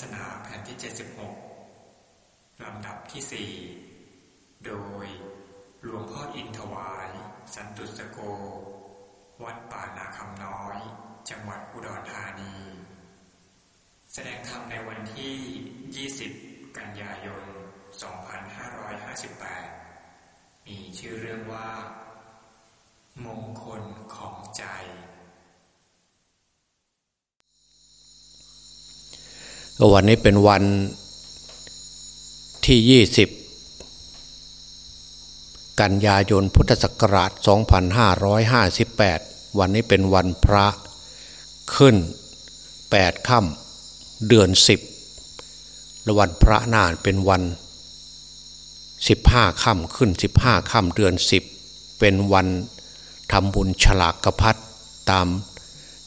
ศนาแผ่นที่ 76 ลำดับที่ 4 โดยหลวงพ่ออินถวาย สันตุสโก วัดป่านาคำน้อย จังหวัดอุดรธานี แสดงธรรมในวันที่ 20 กันยายน 2558 มีชื่อเรื่องว่า มงคลของใจ วันนี้เป็นวันที่ยี่สิบกันยายนพุทธศักราช 2558 วันนี้เป็นวันพระขึ้น 8 ค่ำเดือน 10 และวันพระนานเป็นวัน 15 ค่ำขึ้น 15 ค่ำเดือน 10 เป็นวันทำบุญฉลากกระพัดตาม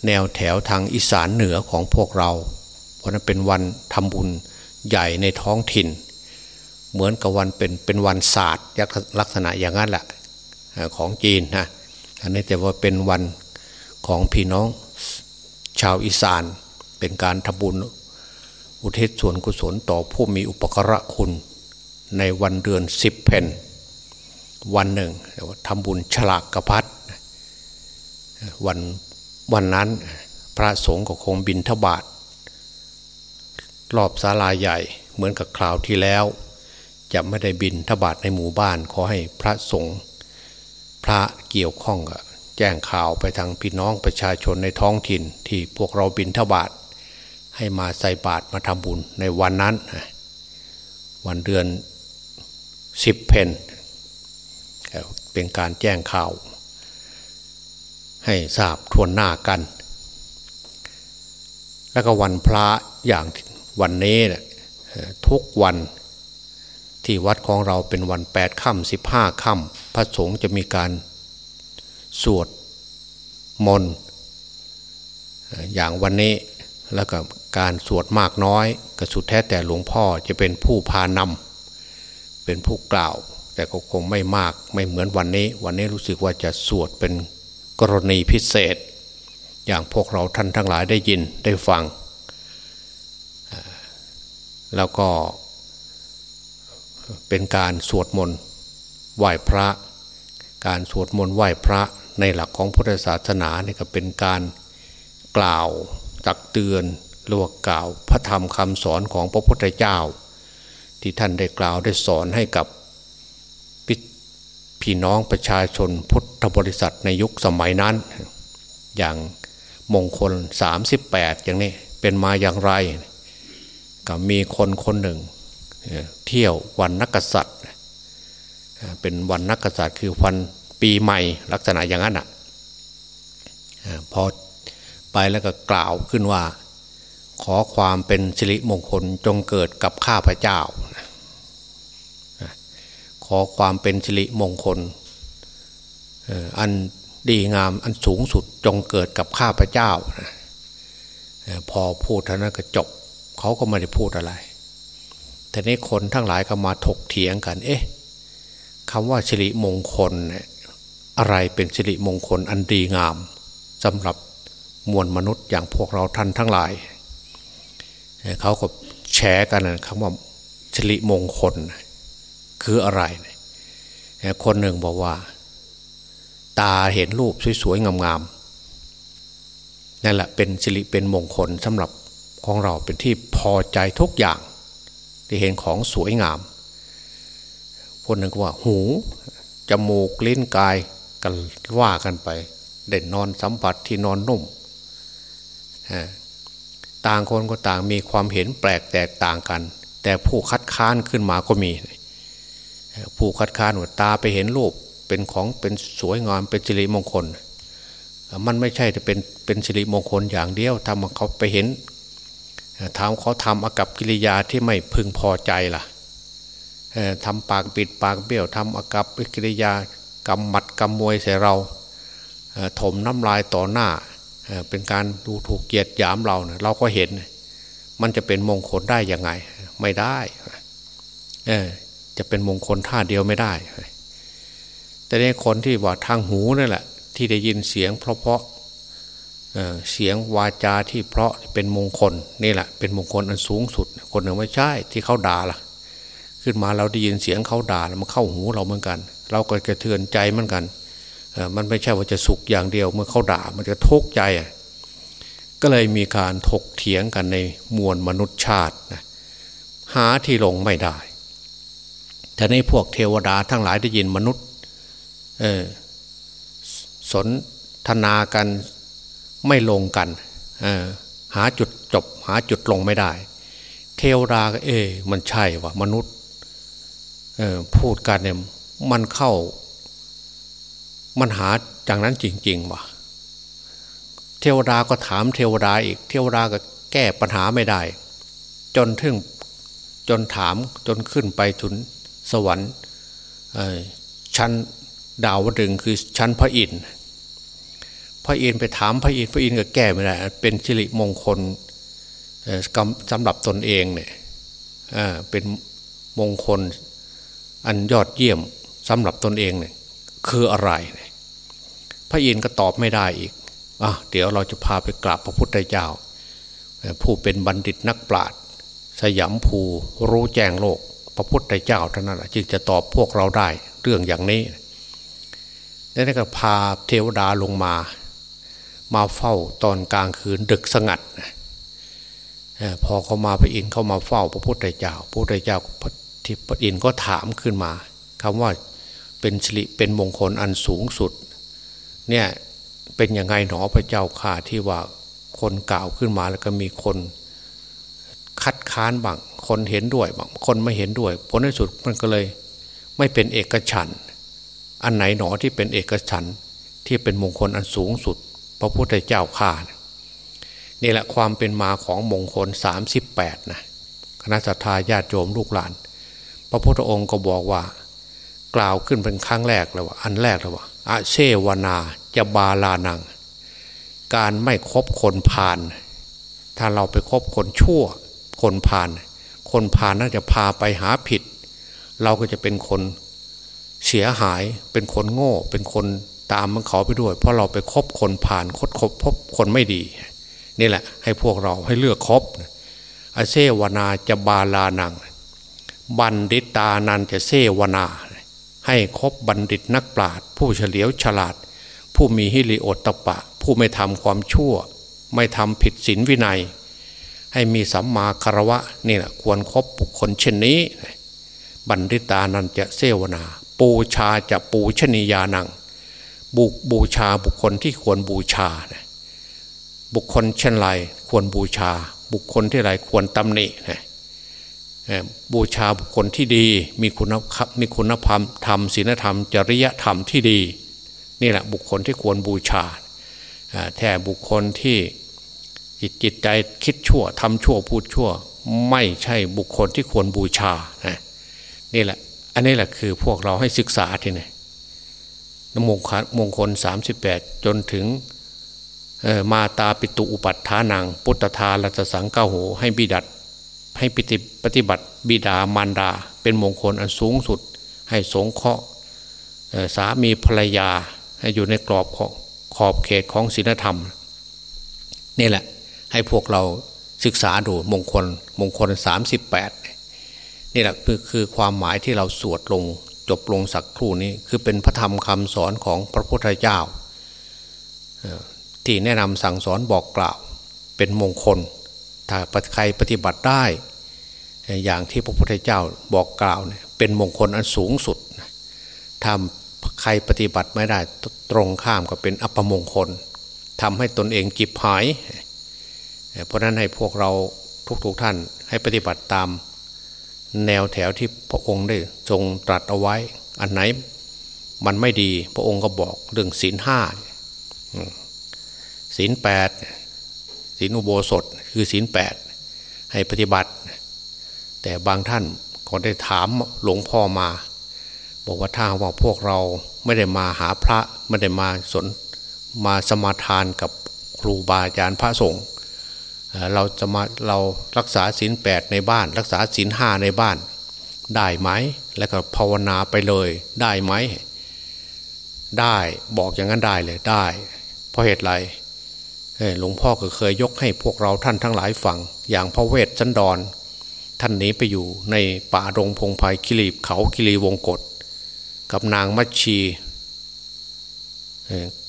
แนวแถวทางอีสานเหนือของพวกเรา เพราะนั้นเป็นวันทำบุญใหญ่ในท้องถิ่น เหมือนกับวันเป็นเป็นวันศาสตร์ลักษณะอย่างนั้นแหละของจีนนะอันนี้แต่ว่าเป็นวันของพี่น้องชาวอีสาน เป็นการทำบุญอุทิศส่วนกุศลต่อผู้มีอุปกระคุณ ในวันเดือนสิบเพนวันหนึ่งทำบุญฉลากกระพัดวันวันนั้นพระสงฆ์ก็คงบินทบาท รอบศาลาใหญ่เหมือนกับคราวที่แล้ว จะไม่ได้บินทบาทในหมู่บ้านขอให้พระสงฆ์พระเกี่ยวข้องกับแจ้งข่าวไปทางพี่น้องประชาชนในท้องถิ่นที่พวกเราบินทบาทให้มาใส่บาตรมาทำบุญในวันนั้น วันเดือนสิบเพนเป็นการแจ้งข่าว ให้ทราบทวนหน้ากัน แล้วก็วันพระอย่าง วันนี้นะทุกวันที่วัดของเราเป็นวันแปดค่ำสิบห้าค่ำพระสงฆ์จะมีการสวดมนต์อย่างวันนี้แล้วก็การสวดมากน้อยก็สุดแท้แต่หลวงพ่อจะเป็นผู้พานำเป็นผู้กล่าว แต่ก็คงไม่มากไม่เหมือนวันนี้ วันนี้รู้สึกว่าจะสวดเป็นกรณีพิเศษ อย่างพวกเราท่านทั้งหลายได้ยินได้ฟัง แล้วก็เป็นการสวดมนต์ไหว้พระ การสวดมนต์ไหว้พระในหลักของพุทธศาสนาเนี่ยก็เป็นการกล่าวตักเตือนหรือว่ากล่าวพระธรรมคำสอนของพระพุทธเจ้า ที่ท่านได้กล่าวได้สอนให้กับพี่น้องประชาชนพุทธบริษัทในยุคสมัยนั้น อย่างมงคล 38 อย่างนี้เป็นมาอย่างไร ก็มีคนคนหนึ่ง เที่ยววันนักษัตริย์ เป็นวันนักษัตริย์คือวันปีใหม่ลักษณะอย่างนั้นอะพอไปแล้วก็กล่าวขึ้นว่า ขอความเป็นสิริมงคลจงเกิดกับข้าพเจ้า ขอความเป็นสิริมงคลอันดีงามอันสูงสุดจงเกิดกับข้าพเจ้า พอพูดท่านั้นก็จบ เขาก็ไม่ได้พูดอะไร แต่นี้คนทั้งหลายก็มาถกเถียงกัน เอ๊ะคำว่าสิริมงคลเนี่ยอะไรเป็นสิริมงคลอันดีงามสำหรับมวลมนุษย์อย่างพวกเราท่านทั้งหลาย เขาก็แชร์กันนะคำว่าสิริมงคล คืออะไร คนหนึ่งบอกว่า ตาเห็นรูปสวยๆงามๆนั่นแหละเป็นสิริเป็นมงคลสำหรับ ของเราเป็นที่พอใจทุกอย่าง ที่เห็นของสวยงามคนหนึ่งก็ว่าหูจมูกลิ้นกายกันว่ากันไป เด่นนอนสัมผัสที่นอนนุ่มต่างคนก็ต่างมีความเห็นแปลกแตกต่างกัน แต่ผู้คัดค้านขึ้นมาก็มี ผู้คัดค้านว่าตาไปเห็นรูปเป็นของเป็นสวยงามเป็นสิริมงคล มันไม่ใช่จะเป็นเป็นสิริมงคลอย่างเดียวทำเขาไปเห็น ถามเขาทำอากับกิริยาที่ไม่พึงพอใจล่ะทำปากปิดปากเบี้ยวทำอากับกิริยากำหมัดกำมวยใส่เราถมน้ำลายต่อหน้าเป็นการดูถูกเกียดหยามเราเเราก็เห็น มันจะเป็นมงคลได้ยังไง ไม่ได้จะเป็นมงคลท่าเดียวไม่ได้ แต่ในคนที่ว่าทางหูนั่นแหละ ที่ได้ยินเสียงเพราะ เสียงวาจาที่เพราะเป็นมงคลนี่แหละเป็นมงคลอันสูงสุด คนหนึ่งไม่ใช่ที่เขาด่าล่ะ ขึ้นมาเราได้ยินเสียงเขาด่าแล้วมันเข้าหูเราเหมือนกัน เราก็กระเทือนใจเหมือนกันมันไม่ใช่ว่าจะสุขอย่างเดียว เมื่อเขาด่ามันจะทุกข์ใจ ก็เลยมีการถกเถียงกันในมวลมนุษยชาตินะหาที่ลงไม่ได้แต่ในพวกเทวดาทั้งหลายได้ยินมนุษย์สนทนากัน ไม่ลงกันหาจุดจบ หาจุดลงไม่ได้ เทวดาก็เอ มันใช่ว่ามนุษย์พูดกันเนี่ยมันเข้า มันหาจากนั้นจริงๆวะเทวดาก็ถามเทวดาอีก เทวดาก็แก้ปัญหาไม่ได้ จนถึงจนถามจนขึ้นไปถึงสวรรค์ชั้นดาวดึงคือชั้นพระอินทร์ พระอินทร์ไปถามพระอินทร์พระอินทร์ก็แก้ไม่ได้เป็นสิริมงคลสำหรับตนเองเนี่ยเป็นมงคลอันยอดเยี่ยมสำหรับตนเองเนี่ยคืออะไรเนี่ยพระอินทร์ก็ตอบไม่ได้อีกอะเดี๋ยวเราจะพาไปกราบพระพุทธเจ้า ผู้เป็นบัณฑิตนักปราชญ์สยามภูรู้แจ้งโลกพระพุทธเจ้าเท่านั้นจึงจะตอบพวกเราได้เรื่องอย่างนี้แล้วก็พาเทวดาลงมา มาเฝ้าตอนกลางคืนดึกสงัดพอเขามาพระอินทร์เข้ามาเฝ้าพระพุทธเจ้าพระพุทธเจ้าที่พระอินทร์ก็ถามขึ้นมาคำว่าเป็นสิริเป็นมงคลอันสูงสุด เนี่ยเป็นยังไงหนอพระเจ้าข่าที่ว่าคนกล่าวขึ้นมาแล้วก็มีคนคัดค้านบางคนเห็นด้วยบางคนไม่เห็นด้วยผลในสุดมันก็เลย ไม่เป็นเอกฉันอันไหนหนอที่เป็นเอกฉันที่เป็นมงคลอันสูงสุด พระพุทธเจ้าข่านี่แหละความเป็นมาของมงคล 38นะคณะสัตยาญาติโยมลูกหลาน พระพุทธองค์ก็บอกว่า กล่าวขึ้นเป็นครั้งแรกแล้วว่าอันแรกแล้วว่าอาเชวนาจะบาลานัง การไม่คบคนพาลถ้าเราไปคบคนชั่ว คนพาลคนพาลน่าจะพาไปหาผิด เราก็จะเป็นคนเสียหายเป็นคนโง่ เป็นคน ตามมันเขาไปด้วย เพราะเราไปคบคนผ่านคบคบพบคนไม่ดี นี่แหละ ให้พวกเราให้เลือกคบอเซวนาจะบาลานัง บันดิตานันจะเซวนา ให้คบบัณฑิตนักปราชญ์ผู้เฉลียวฉลาด ผู้มีฮิริโอตตปะ ผู้ไม่ทำความชั่ว ไม่ทำผิดศีลวินัย ให้มีสัมมาคารวะนี่แหละควรครบบุคคลเช่นนี้ บัณฑิตานันจะเสวนา ปูชาจะปูชนียานัง บุบูชาบุคคลที่ควรบูชาบุคคลเช่นไรควรบูชา บุคคลที่ไรควรตำหนิบูชาบุคคลที่ดีมีคุณมีคุณธรรมธรรมศีลธรรม จริยธรรมที่ดี นี่แหละบุคคลที่ควรบูชาแท้บุคคลที่จิตจิตใจคิดชั่วทำชั่วพูดชั่ว ไม่ใช่บุคคลที่ควรบูชานี่แหละ อันนี้แหละคือพวกเราให้ศึกษาทีนี่ มงคลมงคลสามสิบแปดจนถึงมาตาปิตุอุปัฏฐานัง พุทธทาลัตสังเก้าโหให้บิดัดให้ปฏิบัติบิดามารดา เป็นมงคลอันสูงสุด ให้สงเคราะห์สามีภรรยาให้อยู่ในกรอบของขอบเขตของศีลธรรม นี่แหละให้พวกเราศึกษาดูมงคลมงคลสามสิบแปดนี่แหละคือคือความหมายที่เราสวดลง จบลงสักครู่นี้ คือเป็นพระธรรมคำสอนของพระพุทธเจ้า ที่แนะนำสั่งสอนบอกกล่าว เป็นมงคล ถ้าใครปฏิบัติได้ อย่างที่พระพุทธเจ้าบอกกล่าวเนี่ยเป็นมงคลอันสูงสุดทำใครปฏิบัติไม่ได้ตรงข้ามก็เป็นอัปมงคลทำให้ตนเองจิบหาย เพราะนั้นให้พวกเราทุกๆทท่านให้ปฏิบัติตาม แนวแถวที่พระองค์ได้ทรงตรัสเอาไว้ อันไหนมันไม่ดี พระองค์ก็บอกเรื่องศีลห้าศีลแปดศีลอุโบสถคือศีลแปดให้ปฏิบัติ แต่บางท่านก็ได้ถามหลวงพ่อมา บอกว่าถ้าว่าพวกเราไม่ได้มาหาพระไม่ได้มาสนมาสมาทานกับครูบาอาจารย์พระสงฆ์ เราจะมาเรารักษาศีลแปดในบ้าน รักษาศีลห้าในบ้าน ได้ไหมแล้วก็ภาวนาไปเลยได้ไหม ได้บอกอย่างนั้นได้เลยได้ เพราะเหตุไรหลวงพ่อก็เคยยกให้พวกเราท่านทั้งหลายฟัง อย่างพระเวทสันดร ท่านหนีไปอยู่ในป่าดงพงไพ่กิรีเขากิรีวงกฏกับนางมัชชี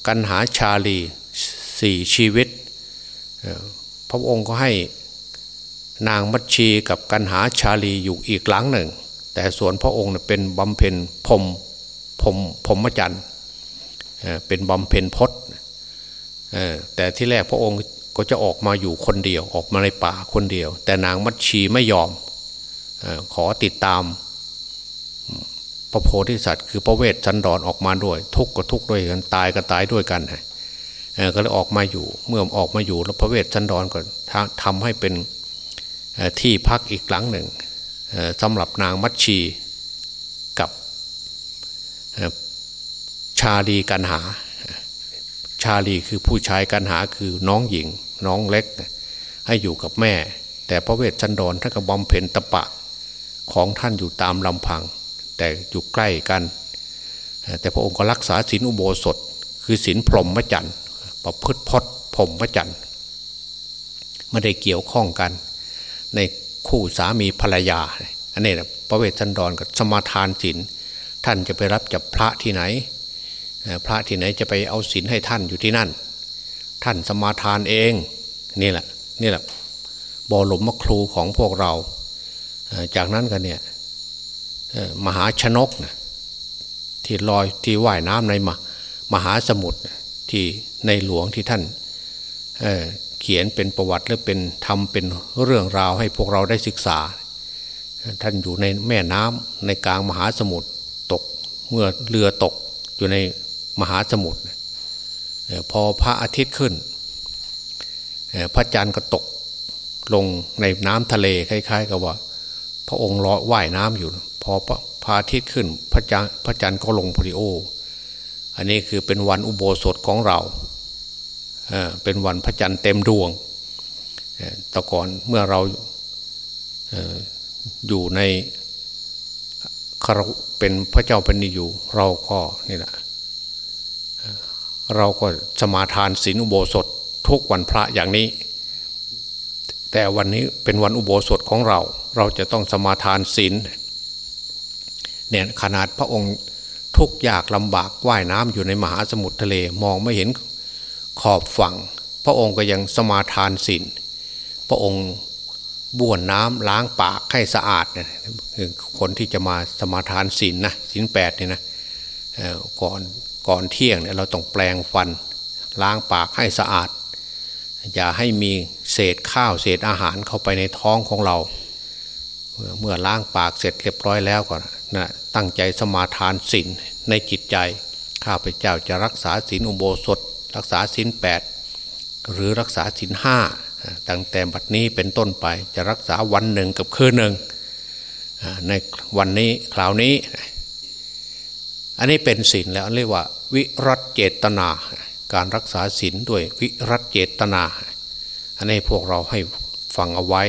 กันหาชาลีสี่ชีวิต พระองค์ก็ให้นางมัชชีกับกันหาชาลีอยู่อีกหลังหนึ่ง แต่ส่วนพระองค์เป็นบำเพ็ญพรมพรมพรมจันทร์เป็นบำเพ็ญพศแต่ที่แรกพระองค์ก็จะออกมาอยู่คนเดียวออกมาในป่าคนเดียว แต่นางมัชชีไม่ยอมขอติดตามพระโพธิสัตว์คือพระเวทสันดรออกมาด้วย ทุกข์ก็ทุกข์ด้วยกันตายก็ตายด้วยกัน ก็เลยออกมาอยู่ เมื่อออกมาอยู่แล้วพระเวทสันดรก็ทำให้เป็นที่พักอีกหลังหนึ่งสำหรับนางมัชชีกับชาลีกันหา ชาลีคือผู้ชายกันหาคือน้องหญิง น้องเล็ก ให้อยู่กับแม่ แต่พระเวทสันดรท่านก็บำเพ็ญตะปะของท่านอยู่ตามลำพัง แต่อยู่ใกล้กัน แต่พระองค์ก็รักษาศีลอุโบสถ คือศีลพรหมจันทร์ ประพฤติพจน์พรหมจันทร์ไม่ได้เกี่ยวข้องกัน ในคู่สามีภรรยา อันนี้นะพระเวทันดรกับสมาทานศีลท่านจะไปรับจากพระที่ไหน พระที่ไหนจะไปเอาศีลให้ท่านอยู่ที่นั่น ท่านสมาทานเองนี่แหละนี่แหละบอหลมมครูของพวกเรา จากนั้นกันเนี่ยมหาชนกนะที่ลอยที่ว่ายน้ำในมมหาสมุทร ที่ในหลวงที่ท่านเเขียนเป็นประวัติหรือเป็นทำเป็นเรื่องราวให้พวกเราได้ศึกษา ท่านอยู่ในแม่น้ำในกลางมหาสมุทรตกเมื่อเรือตกอยู่ในมหาสมุทรพอพระอาทิตย์ขึ้น พระจันทร์ก็ตกลงในน้ำทะเลคล้ายๆ กับว่า พระองค์ลอยว่ายน้ำอยู่ พอพระอาทิตย์ขึ้นพระจันทร์พระจันทร์ก็ลงพอดีโอ อันนี้คือเป็นวันอุโบสถของเราเป็นวันพระจันทร์เต็มดวงแต่ก่อนเมื่อเราอยู่ในคารเป็นพระเจ้าแผ่นดินอยู่ เราก็นี่แหละเราก็สมาทานศีลอุโบสถทุกวันพระอย่างนี้ แต่วันนี้เป็นวันอุโบสถของเรา เราจะต้องสมาทานศีลเนี่ยขนาดพระองค์ ทุกยากลำบากว่ายน้ำอยู่ในมหาสมุทรทะเลมองไม่เห็นขอบฝั่ง พระองค์ก็ยังสมาทานศีลพระองค์บ้วนน้ำล้างปากให้สะอาดเนี่ยคือคนที่จะมาสมาทานศีลนะศีลแปดเนี่ยนะก่อนก่อนเที่ยงเนี่ยเราต้องแปลงฟันล้างปากให้สะอาด อย่าให้มีเศษข้าวเศษอาหารเข้าไปในท้องของเรา เมื่อล้างปากเสร็จเรียบร้อยแล้วก่อนนะตั้งใจสมาทานศีล ในจิตใจ ข้าพเจ้าจะรักษาศีลอุโบสถ รักษาศีลแปดหรือรักษาศีลห้าตั้งแต่บัดนี้เป็นต้นไปจะรักษาวันหนึ่งกับคืนหนึ่งในวันนี้คราวนี้ อันนี้เป็นศีลแล้วเรียกว่า วิรัตเจตนา การรักษาศีลด้วยวิรัตเจตนา อันนี้พวกเราให้ฟังเอาไว้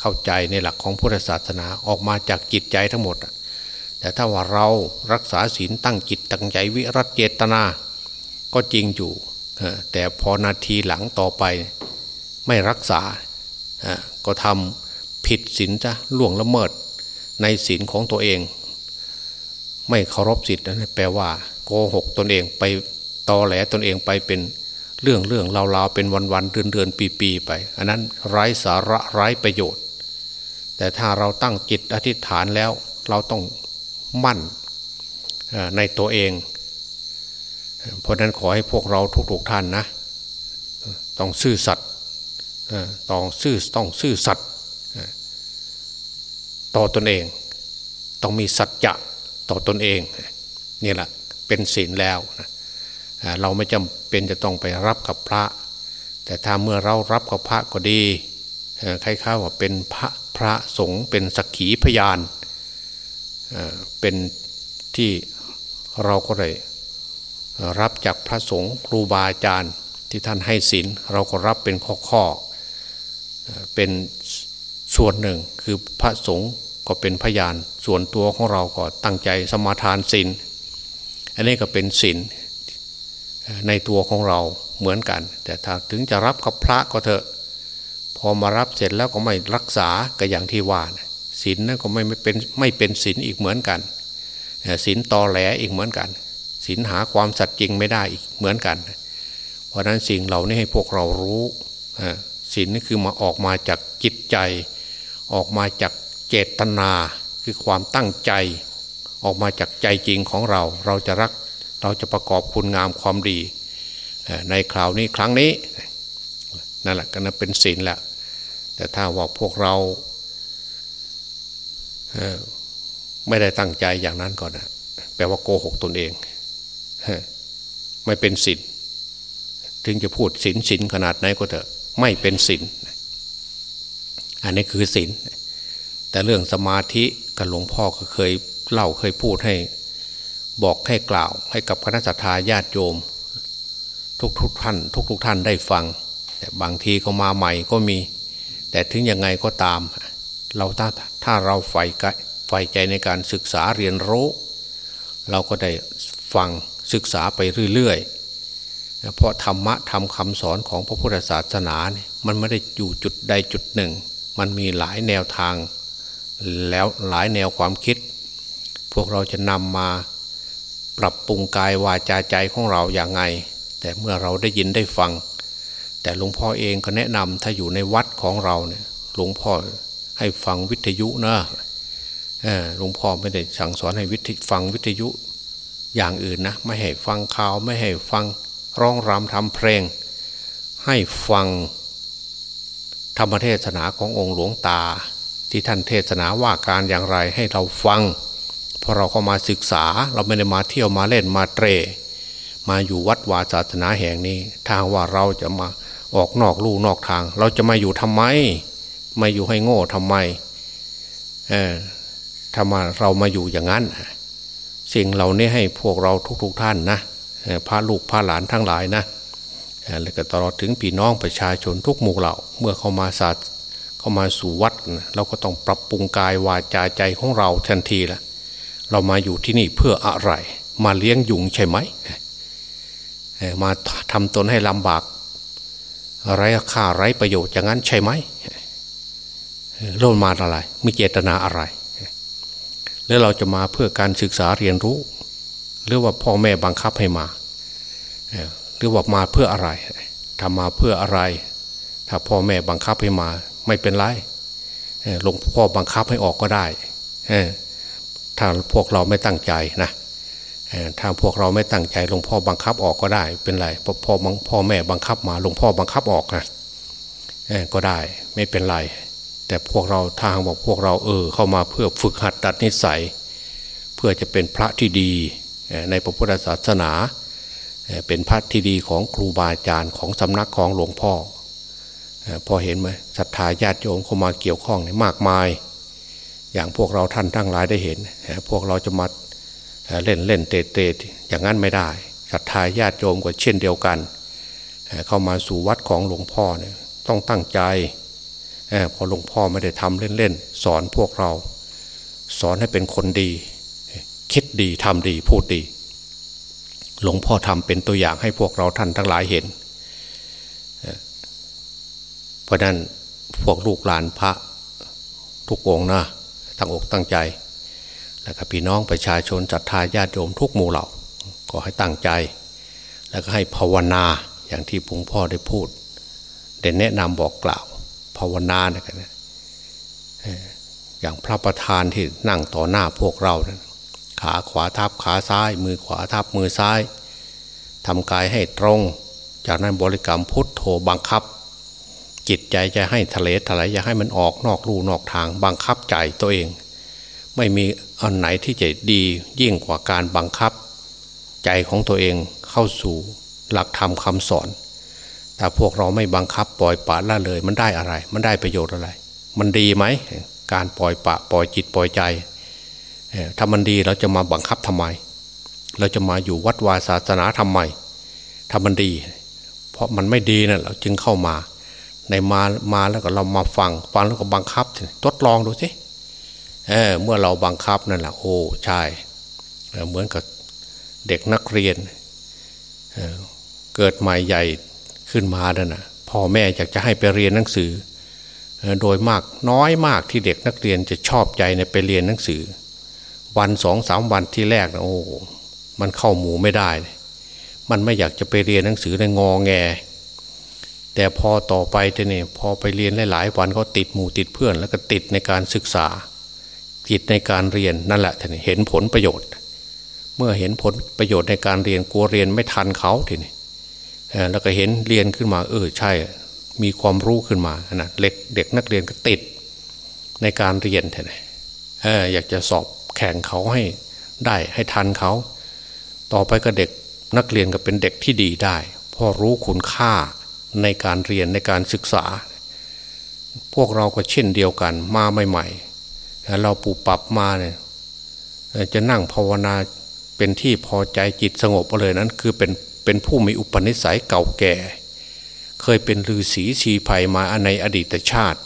เข้าใจในหลักของพุทธศาสนาออกมาจากจิตใจทั้งหมด แต่ถ้าว่าเรารักษาศีลตั้งจิตตั้งใจวิรัตเจตนา ก็จริงอยู่ แต่พอนาทีหลังต่อไปไม่รักษา ก็ทำผิดศีลจะล่วงละเมิดในศีลของตัวเอง ไม่เคารพศีลนั่นแปลว่าโกหกตนเองไปตอแหลตนเองไปเป็นเรื่องเรื่องราวๆเป็นวันวันเดือนเดือนปีปีไป อันนั้นไร้สาระไร้ประโยชน์ แต่ถ้าเราตั้งจิตอธิษฐานแล้วเราต้อง มั่นในตัวเอง เพราะนั้นขอให้พวกเราทุกๆท่านนะ ต้องซื่อสัตย์ต้องซื่อต้องซื่อสัตย์ต่อตนเอง ต้องมีสัจจะต่อตนเองนี่แหละเป็นศีลแล้วเราไม่จำเป็นจะต้องไปรับกับพระ แต่ถ้าเมื่อเรารับกับพระก็ดีคล้ายๆว่าเป็นพระพระสงฆ์เป็นสักขีพยาน เป็นที่เราก็ได้รับจากพระสงฆ์ครูบาอาจารย์ที่ท่านให้ศีลเราก็รับเป็นข้อข้อเป็นส่วนหนึ่งคือพระสงฆ์ก็เป็นพยานส่วนตัวของเราก็ตั้งใจสมาทานศีลอันนี้ก็เป็นศีลในตัวของเราเหมือนกัน แต่ถ้าถึงจะรับกับพระก็เถอะ พอมารับเสร็จแล้วก็ไม่รักษาก็อย่างที่ว่าน ศีลนั่นก็ไม่เป็นไม่เป็นศีลอีกเหมือนกันศีลตอแหลอีกเหมือนกันศีลหาความสัตย์จริงไม่ได้อีกเหมือนกัน เพราะนั้นสิ่งเหล่านี้ให้พวกเรารู้ศีลนี่คือมาออกมาจากจิตใจ ออกมาจากเจตนาคือความตั้งใจ ออกมาจากใจจริงของเรา เราจะรักเราจะประกอบคุณงามความดีในคราวนี้ครั้งนี้นั่นแหละก็นั่นเป็นศีลแหละแต่ถ้าว่าพวกเรา ไม่ได้ตั้งใจอย่างนั้นก่อนนะแปลว่าโกหกตนเองไม่เป็นศีลถึงจะพูดศีลศีลขนาดไหนก็เถอะ ไม่เป็นศีลอันนี้คือศีลแต่เรื่องสมาธิกับหลวงพ่อก็เคยเล่าเคยพูดให้ บอกให้กล่าว ให้กับคณะสัตยาญาติโยม ทุกทุกท่าน ทุกทุกท่านได้ฟัง แต่บางทีเขามาใหม่ก็มี แต่ถึงยังไงก็ตามเเราถ้าถ้าเราใฝ่ใฝ่ใจในการศึกษาเรียนรู้ เราก็ได้ฟังศึกษาไปเรื่อยๆ เพราะธรรมะทำคำสอนของพระพุทธศาสนาเนี่ยมันไม่ได้อยู่จุดใดจุดหนึ่ง มันมีหลายแนวทาง แล้วหลายแนวความคิด พวกเราจะนำมาปรับปรุงกายวาจาใจของเราอย่างไง แต่เมื่อเราได้ยินได้ฟัง แต่หลวงพ่อเองก็แนะนำถ้าอยู่ในวัดของเราเนี่ยหลวงพ่อ ให้ฟังวิทยุนะหลวงพ่อไม่ได้สั่งสอนให้วิทฟังวิทยุอย่างอื่นนะ ไม่ให้ฟังข่าวไม่ให้ฟังร้องรำทำเพลง ให้ฟังธรรมเทศนาขององค์หลวงตา ที่ท่านเทศนาว่าการอย่างไรให้เราฟังพอเราเข้ามาศึกษาเราไม่ได้มาเที่ยวมาเล่นมาเตร มาอยู่วัดวาศาสนาแห่งนี้ ทางว่าเราจะมาออกนอกลู่นอกทาง เราจะมาอยู่ทำไม มาอยู่ให้โง่ทำไมเออถ้ามเรามาอยู่อย่างนั้น สิ่งเหล่านี้ให้พวกเราทุกๆทท่านนะพาลูกพาหลานทั้งหลายนะแล้วก็ตลอดถึงพี่น้องประชาชนทุกหมู่เหล่าเมื่อเข้ามาศาสตร์เข้ามาสู่วัดเราก็ต้องปรับปรุงกายวาจาใจของเราทันทีละเรามาอยู่ที่นี่เพื่ออะไร มาเลี้ยงยุงใช่ไหมมาทำตนให้ลำบากไร้ค่าไร้ประโยชน์อย่างนั้นใช่ไหม เริ่มมาอะไร มีเจตนาอะไร แล้วเราจะมาเพื่อการศึกษาเรียนรู้ หรือว่าพ่อแม่บังคับให้มาหรือว่ามาเพื่ออะไรทำมาเพื่ออะไร ถ้าพ่อแม่บังคับให้มา ไม่เป็นไรหลวงพ่อบังคับให้ออกก็ได้ถ้าพวกเราไม่ตั้งใจนะถ้าพวกเราไม่ตั้งใจหลวงพ่อบังคับออกก็ได้ เป็นไรพพ่อพ่อแม่บังคับมาหลวงพ่อบังคับออกนะก็ได้ไม่เป็นไร แต่พวกเราทางบอกพวกเราเออเข้ามาเพื่อฝึกหัดตัดนิสัย เพื่อจะเป็นพระที่ดีในพระพุทธศาสนา เป็นพระที่ดีของครูบาอาจารย์ของสำนักของหลวงพ่อ พอเห็นไหมศรัทธาญาติโยมเข้ามาเกี่ยวข้องมากมาย อย่างพวกเราท่านทั้งหลายได้เห็น พวกเราจะมาเล่นเล่นเตะเตะอย่างนั้นไม่ได้ศรัทธาญาติโยมก็เช่นเดียวกัน เข้ามาสู่วัดของหลวงพ่อเนี่ยต้องตั้งใจ พอหลวงพ่อไม่ได้ทำเล่นๆ สอนพวกเรา สอนให้เป็นคนดี คิดดีทำดีพูดดี หลวงพ่อทำเป็นตัวอย่างให้พวกเราท่านทั้งหลายเห็น เพราะนั้นพวกลูกหลานพระทุกองนะตั้งอกตั้งใจ แล้วก็พี่น้องประชาชนจัตทาญาติโยมทุกหมู่เหล่าก็ให้ตั้งใจ แล้วก็ให้ภาวนาอย่างที่หลวงพ่อได้พูดได้แนะนำบอกกล่าว ภาวนาเนี่ยนะอย่างพระประธานที่นั่งต่อหน้าพวกเรานะขาขวาทับขาซ้าย มือขวาทับมือซ้ายทำกายให้ตรง จากนั้นบริกรรมพุทโธบังคับ จิตใจจะให้ทะเลทลายจะให้มันออกนอกรูนอกทาง บังคับใจตัวเอง ไม่มีอันไหนที่จะดียิ่งกว่าการบังคับ ใจของตัวเองเข้าสู่หลักธรรมคำสอน ถ้าพวกเราไม่บังคับปล่อยปะละเลย มันได้อะไร มันได้ประโยชน์อะไร มันดีไหม การปล่อยปะปล่อยจิตปล่อยใจถ้ามันดีเราจะมาบังคับทำไม เราจะมาอยู่วัดวาศาสนาทำไมถ้ามันดี เพราะมันไม่ดีนะ่ะเราจึงเข้ามา ในมามาแล้วก็เรามาฟังฟังแล้วก็บังคับทดลองดูสิเเมื่อเราบังคับนั่นแหละโอ้ใช่เหมือนกับเด็กนักเรียนเเกิดใหม่ใหญ่ ขึ้นมาดันนะพ่อแม่อยากจะให้ไปเรียนหนังสือ โดยมากน้อยมากที่เด็กนักเรียนจะชอบใจในไปเรียนหนังสือ วันสองสามวันที่แรกนะโอ้มันเข้าหมูไม่ได้ มันไม่อยากจะไปเรียนหนังสือในงอแง แต่พอต่อไปเเนี่ยพอไปเรียนหลายๆวันก็ติดหมู่ติดเพื่อน แล้วก็ติดในการศึกษา ติดในการเรียนนั่นแหละท่านเห็นผลประโยชน์ เมื่อเห็นผลประโยชน์ในการเรียนกลัวเรียนไม่ทันเขาทีนี้ แล้วก็เห็นเรียนขึ้นมา เออใช่ มีความรู้ขึ้นมานะเด็กเด็กนักเรียนก็ติดในการเรียนท่านเอออยากจะสอบแข่งเขาให้ได้ให้ทันเขา ต่อไปก็เด็กนักเรียนก็เป็นเด็กที่ดีได้พราะรู้คุณค่าในการเรียนในการศึกษา พวกเราก็เช่นเดียวกันมาใหม่ๆเราปูปรับมาเนี่ยจะนั่งภาวนาเป็นที่พอใจจิตสงบเลยนั้นคือเป็น เป็นผู้มีอุปนิสัยเก่าแก่ เคยเป็นฤาษีชีภัยมาในอดีตชาติ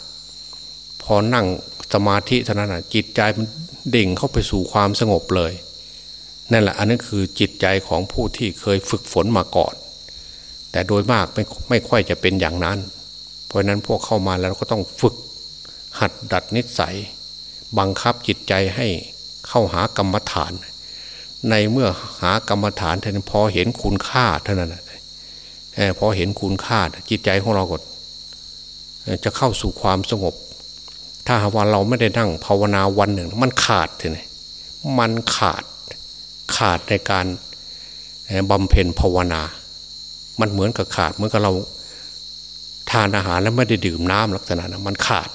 พอนั่งสมาธิเท่านั้นจิตใจมันเด่งเข้าไปสู่ความสงบเลย นั่นแหละอันนั้นคือจิตใจของผู้ที่เคยฝึกฝนมาก่อน แต่โดยมากไม่ไม่ค่อยจะเป็นอย่างนั้น เพราะนั้นพวกเข้ามาแล้วก็ต้องฝึก หัดดัดนิสัย บังคับจิตใจให้เข้าหากรรมฐาน ในเมื่อหากรรมฐานท่านพอเห็นคุณค่าเท่านั้นพอเห็นคุณค่าจิตใจของเราก็จะเข้าสู่ความสงบ ถ้าว่าเราไม่ได้นั่งภาวนาวันหนึ่ง มันขาดเลยมันขาดขาดในการบำเพ็ญภาวนา มันเหมือนกับขาดเหมือนกับเราทานอาหารแล้วไม่ได้ดื่มน้ำลักษณะนะมันขาด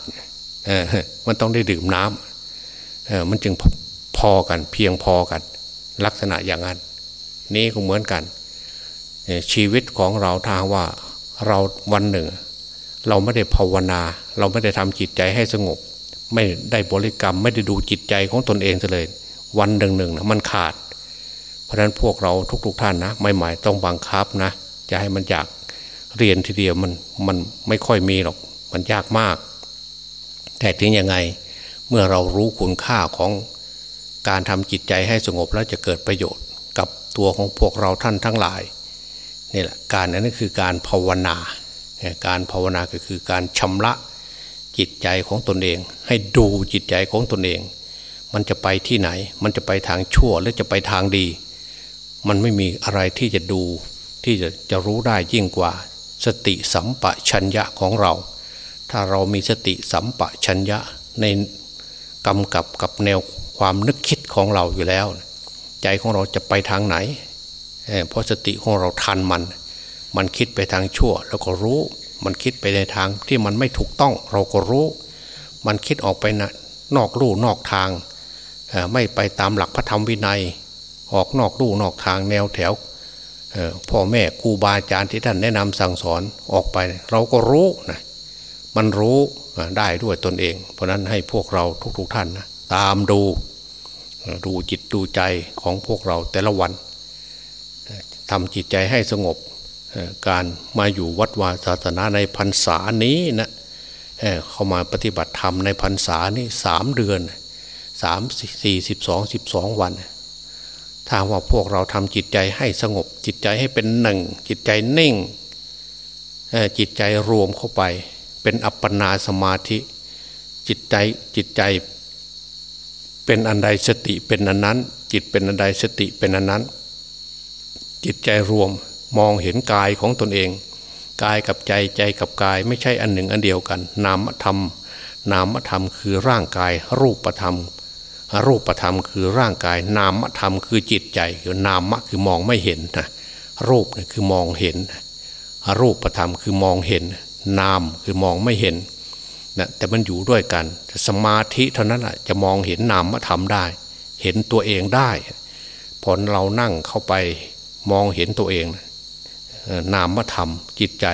เอมันต้องได้ดื่มน้ำเอมันจึงพอกันเพียงพอกัน ลักษณะอย่างนั้น นี่ก็เหมือนกัน ชีวิตของเราถ้าว่าเราวันหนึ่ง เราไม่ได้ภาวนา เราไม่ได้ทำจิตใจให้สงบ ไม่ได้บริกรรม ไม่ได้ดูจิตใจของตนเองเลย วันหนึ่งหนึ่งนะมันขาด เพราะฉะนั้นพวกเราทุกๆทท่านนะไม่หมายต้องบังคับนะจะให้มันอยากเรียนทีเดียวมันมันไม่ค่อยมีหรอกมันยากมาก แต่ถึงยังไงเมื่อเรารู้คุณค่าของ การทำจิตใจให้สงบแล้วจะเกิดประโยชน์กับตัวของพวกเราท่านทั้งหลายนี่แหละการนั้นคือการภาวนา การภาวนาก็คือการชำระจิตใจของตนเอง ให้ดูจิตใจของตนเอง มันจะไปที่ไหน มันจะไปทางชั่วหรือจะไปทางดี มันไม่มีอะไรที่จะดูที่จะจะรู้ได้ยิ่งกว่า สติสัมปชัญญะของเรา ถ้าเรามีสติสัมปชัญญะในกำกับกับแนว ความนึกคิดของเราอยู่แล้ว ใจของเราจะไปทางไหน เพราะสติของเราทันมัน มันคิดไปทางชั่วเราก็รู้ มันคิดไปในทางที่มันไม่ถูกต้องเราก็รู้ มันคิดออกไปนะนอกลู่นอกทาง ไม่ไปตามหลักพระธรรมวินัย ออกนอกลู่นอกทางแนวแถวพ่อแม่ครูบาอาจารย์ที่ท่านแนะนำสั่งสอนออกไป เราก็รู้นะมันรู้ได้ด้วยตนเอง เพราะนั้นให้พวกเราทุกๆทท่านนะตามดู ดูจิตดูใจของพวกเราแต่ละวันทำจิตใจให้สงบการมาอยู่วัดวาศาสนาในพรรษานี้นะเข้ามาปฏิบัติธรรมในพรรษานี้สามเดือนสามสี่สิบสองสิบสองวัน ถ้าว่าพวกเราทำจิตใจให้สงบ จิตใจให้เป็นหนึ่ง จิตใจนิ่งจิตใจรวมเข้าไป เป็นอัปปนาสมาธิ จิตใจจิตใจ เป็นอันใดสติเป็นอันนั้น จิตเป็นอันใดสติเป็นอันนั้น จิตใจรวมมองเห็นกายของตนเองกายกับใจใจกับกายไม่ใช่อันหนึ่งอันเดียวกัน นามธรรม นามธรรมคือร่างกาย รูปธรรม รูปธรรมคือร่างกาย นามธรรมคือจิตใจคือนามะคือมองไม่เห็นนะรูปคือมองเห็น รูปธรรมคือมองเห็น นามคือมองไม่เห็นนะแต่มันอยู่ด้วยกัน สมาธิเท่านั้นแหะจะมองเห็นนามธรรมได้ เห็นตัวเองได้พอเรานั่งเข้าไปมองเห็นตัวเองนะนามธรรมจิตใจ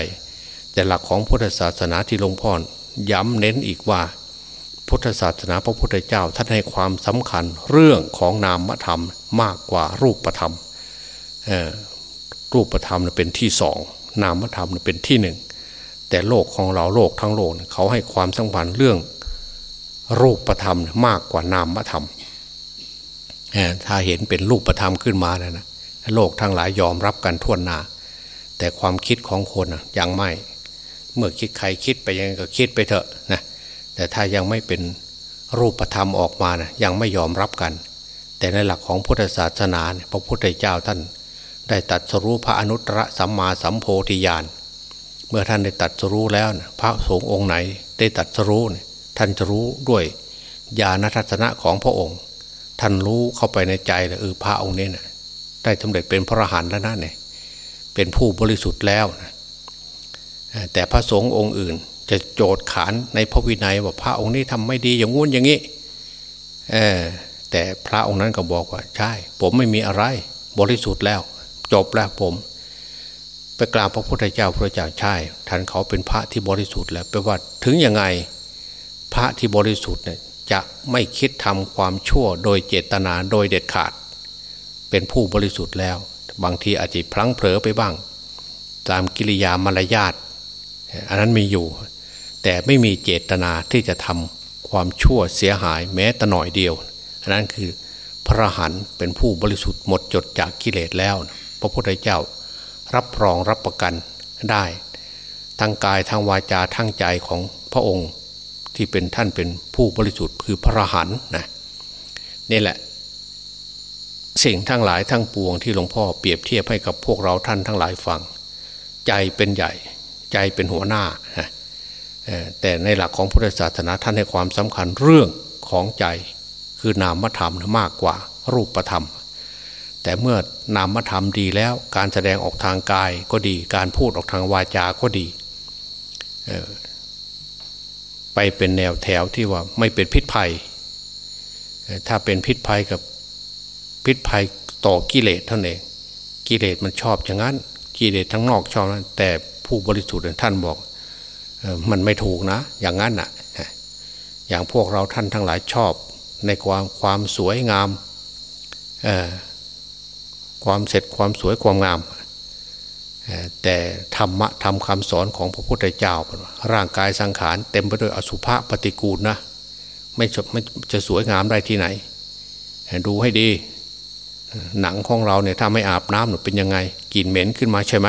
แต่หลักของพุทธศาสนาที่หลวงพ่อย้ำเน้นอีกว่า พุทธศาสนาพระพุทธเจ้าท่านให้ความสำคัญเรื่องของนามธรรมมากกว่ารูปธรรมรูปธรรมเป็นที่สองนามธรรมเป็นที่หนึ่ง แต่โลกของเราโลกทั้งโลกเขาให้ความสำคัญเรื่องรูปธรรมมากกว่านามธรรมถ้าเห็นเป็นรูปธรรมขึ้นมาแล้วนะโลกทั้งหลายยอมรับกันทั่วหน้า แต่ความคิดของคนยังไม่ เมื่อคิดใครคิดไปยังก็คิดไปเถอะนะแต่ถ้ายังไม่เป็นรูปธรรมออกมานะยังไม่ยอมรับกัน แต่ในหลักของพุทธศาสนาพระพุทธเจ้าท่าน ได้ตัดสรู้พระอนุตตรสัมมาสัมโพธิญาณ เมื่อท่านได้ตัดสรู้แล้วนะพระสงฆ์องค์ไหนได้ตัดสรู้ท่านจะรู้ด้วยญาณทัศนะของพระองค์ ท่านรู้เข้าไปในใจเลยเออพระองค์นี้นะได้สำเร็จเป็นพระอรหันต์แล้วนะเนี่ยเป็นผู้บริสุทธิ์แล้วนะแต่พระสงฆ์องค์อื่น จะโจดขานในพระวินัยว่าพระองค์นี้ทำไม่ดีอย่างงู้นอย่างนี้แต่พระองค์นั้นก็บอกว่า ใช่ ผมไม่มีอะไร บริสุทธิ์แล้ว จบแล้วผม ไปกราบพระพุทธเจ้าพระเจ้าใช่ท่านเขาเป็นพระที่บริสุทธิ์แล้วแปลว่าถึงยังไงพระที่บริสุทธิ์เนี่ยจะไม่คิดทำความชั่วโดยเจตนาโดยเด็ดขาด เป็นผู้บริสุทธิ์แล้ว บางทีอาจจะพลั้งเผลอไปบ้าง ตามกิริยามารยาทอันนั้นมีอยู่ แต่ไม่มีเจตนาที่จะทำความชั่วเสียหายแม้แต่หน่อยเดียวอันนั้นคือพระหันเป็นผู้บริสุทธิ์หมดจดจากกิเลสแล้ว พระพุทธเจ้า รับรองรับประกันได้ทั้งกายทั้งวาจาทั้งใจของพระองค์ที่เป็นท่านเป็นผู้บริสุทธิ์คือพระหันนะนี่แหละ สิ่งทั้งหลายทั้งปวงที่หลวงพ่อเปรียบเทียบให้กับพวกเราท่านทั้งหลายฟัง ใจเป็นใหญ่ ใจเป็นหัวหน้านะแต่ในหลักของพุทธศาสนาท่านให้ความสำคัญเรื่องของใจคือนามธรรมมากกว่ารูปธรรม แต่เมื่อนามธรรมดีแล้ว การแสดงออกทางกายก็ดี การพูดออกทางวาจาก็ดีไปเป็นแนวแถวที่ว่าไม่เป็นพิษภัย ถ้าเป็นพิษภัยกับพิษภัยต่อกิเลสเท่านั้นเองกิเลสมันชอบอย่างนั้น กิเลสทั้งนอกชอบนั้นแต่ผู้บริสุทธิ์ท่านบอกมันไม่ถูกนะ อย่างนั้นอะ อย่างพวกเราท่านทั้งหลายชอบในความความสวยงาม ความเสร็จความสวยความงาม แต่ธรรมะทำคำสอนของพระพุทธเจ้า ร่างกายสังขารเต็มไปด้วยอสุภะปฏิกูลนะไม่ไม่จะสวยงามได้ที่ไหน ดูให้ดี หนังของเราเนี่ยถ้าไม่อาบน้ำหนูเป็นยังไงกลิ่นเหม็นขึ้นมาใช่ไหม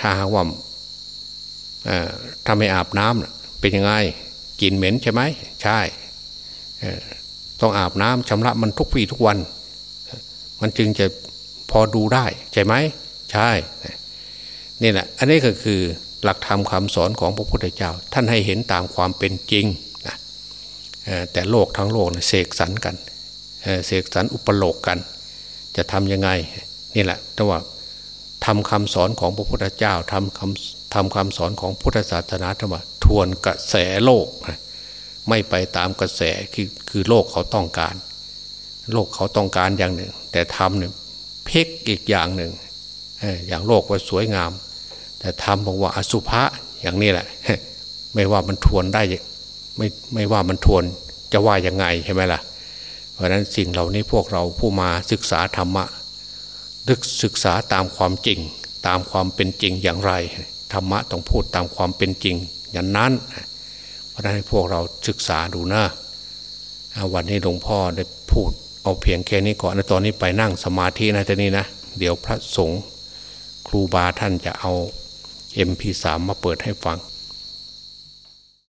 ถ้าว่าถ้าไม่อาบน้ำเป็นยังไงกลิ่นเหม็นใช่ไหมใช่ต้องอาบน้ำชำระมันทุกวี่ทุกวัน มันจึงจะพอดูได้ใช่ไหมใช่นี่แหละอันนี้ก็คือหลักธรรมคำสอนของพระพุทธเจ้า ท่านให้เห็นตามความเป็นจริงนะแต่โลกทั้งโลกเสกสรรกันเสกสรรอุปโลกกัน จะทำยังไงนี่แหละแต่ว่าทำคำสอนของพระพุทธเจ้าทำคำทำคำสอนของพุทธศาสนาธรรมทวนกระแสโลก ไม่ไปตามกระแสคือคือโลกเขาต้องการ โลกเขาต้องการอย่างหนึ่ง แต่ทำเนี่ยเพกอีกอย่างหนึ่งอย่างโลกว่าสวยงาม แต่ทำบอกว่าอสุภะอย่างนี้แหละ ไม่ว่ามันทวนได้ไม่ไม่ว่ามันทวนจะว่ายังไงใช่ไหมล่ะ เพราะนั้นสิ่งเหล่านี้พวกเราผู้มาศึกษาธรรมะลึกศึกษาตามความจริง ตามความเป็นจริงอย่างไร ธรรมะต้องพูดตามความเป็นจริงอย่างนั้น เพราะนั้นให้พวกเราศึกษาดูนะวันนี้หลวงพ่อได้พูด เอาเพียงแค่นี้ก่อนนะตอนนี้ไปนั่งสมาธินะทีนี้นะ เดี๋ยวพระสงฆ์ครูบาท่านจะเอา MP3 มาเปิดให้ฟัง